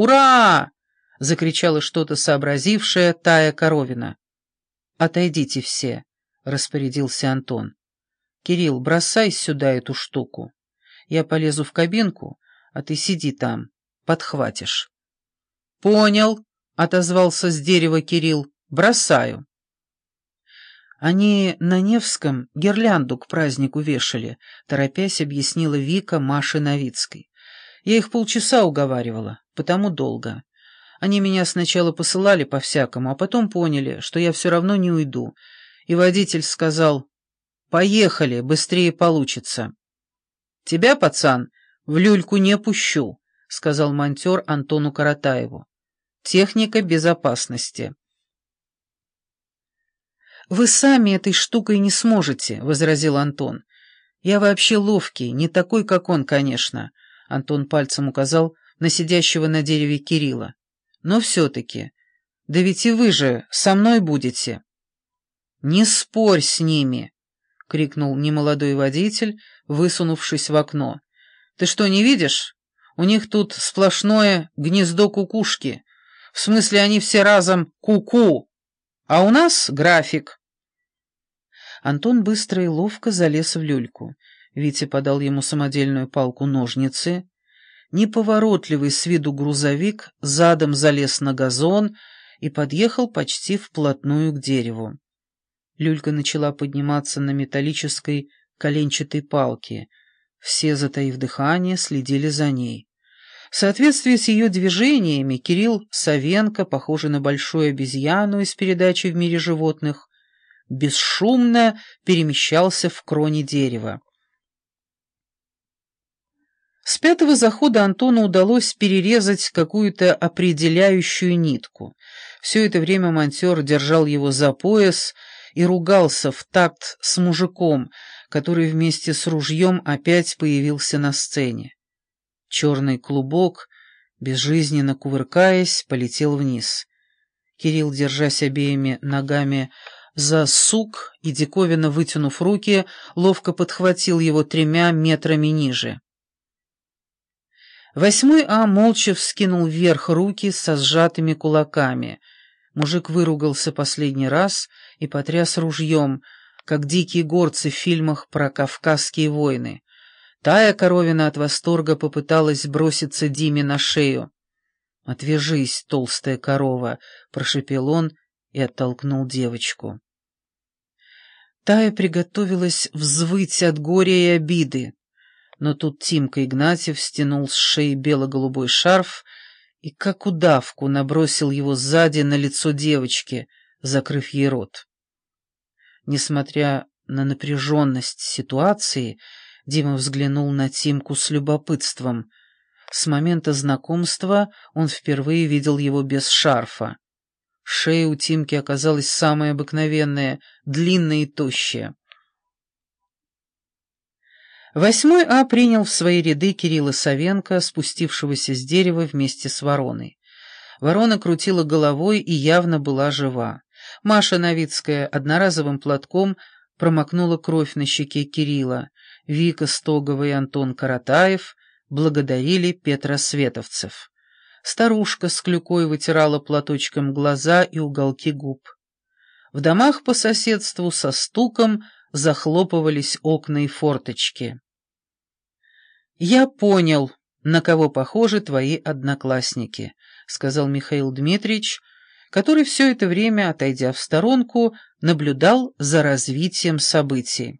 «Ура!» — закричала что-то сообразившая Тая Коровина. «Отойдите все», — распорядился Антон. «Кирилл, бросай сюда эту штуку. Я полезу в кабинку, а ты сиди там, подхватишь». «Понял», — отозвался с дерева Кирилл. «Бросаю». «Они на Невском гирлянду к празднику вешали», — торопясь объяснила Вика Маше Новицкой. «Я их полчаса уговаривала, потому долго. Они меня сначала посылали по-всякому, а потом поняли, что я все равно не уйду. И водитель сказал, «Поехали, быстрее получится». «Тебя, пацан, в люльку не пущу», — сказал монтер Антону Каратаеву. «Техника безопасности». «Вы сами этой штукой не сможете», — возразил Антон. «Я вообще ловкий, не такой, как он, конечно», — Антон пальцем указал на сидящего на дереве Кирилла. «Но все-таки. Да ведь и вы же со мной будете». «Не спорь с ними», — крикнул немолодой водитель, высунувшись в окно. «Ты что, не видишь? У них тут сплошное гнездо кукушки. В смысле, они все разом ку-ку, а у нас график». Антон быстро и ловко залез в люльку. Витя подал ему самодельную палку-ножницы. Неповоротливый с виду грузовик задом залез на газон и подъехал почти вплотную к дереву. Люлька начала подниматься на металлической коленчатой палке. Все, затаив дыхание, следили за ней. В соответствии с ее движениями Кирилл Савенко, похожий на большую обезьяну из передачи «В мире животных», бесшумно перемещался в кроне дерева. С пятого захода Антону удалось перерезать какую-то определяющую нитку. Все это время монтер держал его за пояс и ругался в такт с мужиком, который вместе с ружьем опять появился на сцене. Черный клубок, безжизненно кувыркаясь, полетел вниз. Кирилл, держась обеими ногами за сук и, диковинно вытянув руки, ловко подхватил его тремя метрами ниже. Восьмой А молча вскинул вверх руки со сжатыми кулаками. Мужик выругался последний раз и потряс ружьем, как дикие горцы в фильмах про кавказские войны. Тая коровина от восторга попыталась броситься Диме на шею. «Отвяжись, толстая корова!» — прошепел он и оттолкнул девочку. Тая приготовилась взвыть от горя и обиды, но тут Тимка Игнатьев стянул с шеи бело-голубой шарф и, как удавку, набросил его сзади на лицо девочки, закрыв ей рот. Несмотря на напряженность ситуации, Дима взглянул на Тимку с любопытством. С момента знакомства он впервые видел его без шарфа. Шея у Тимки оказалась самая обыкновенная, длинная и тощая. Восьмой А принял в свои ряды Кирилла Савенко, спустившегося с дерева вместе с вороной. Ворона крутила головой и явно была жива. Маша Новицкая одноразовым платком промокнула кровь на щеке Кирилла. Вика Стогова и Антон Каратаев благодарили Петра Световцев. Старушка с клюкой вытирала платочком глаза и уголки губ. В домах по соседству со стуком захлопывались окна и форточки. «Я понял, на кого похожи твои одноклассники», — сказал Михаил Дмитриевич, который все это время, отойдя в сторонку, наблюдал за развитием событий.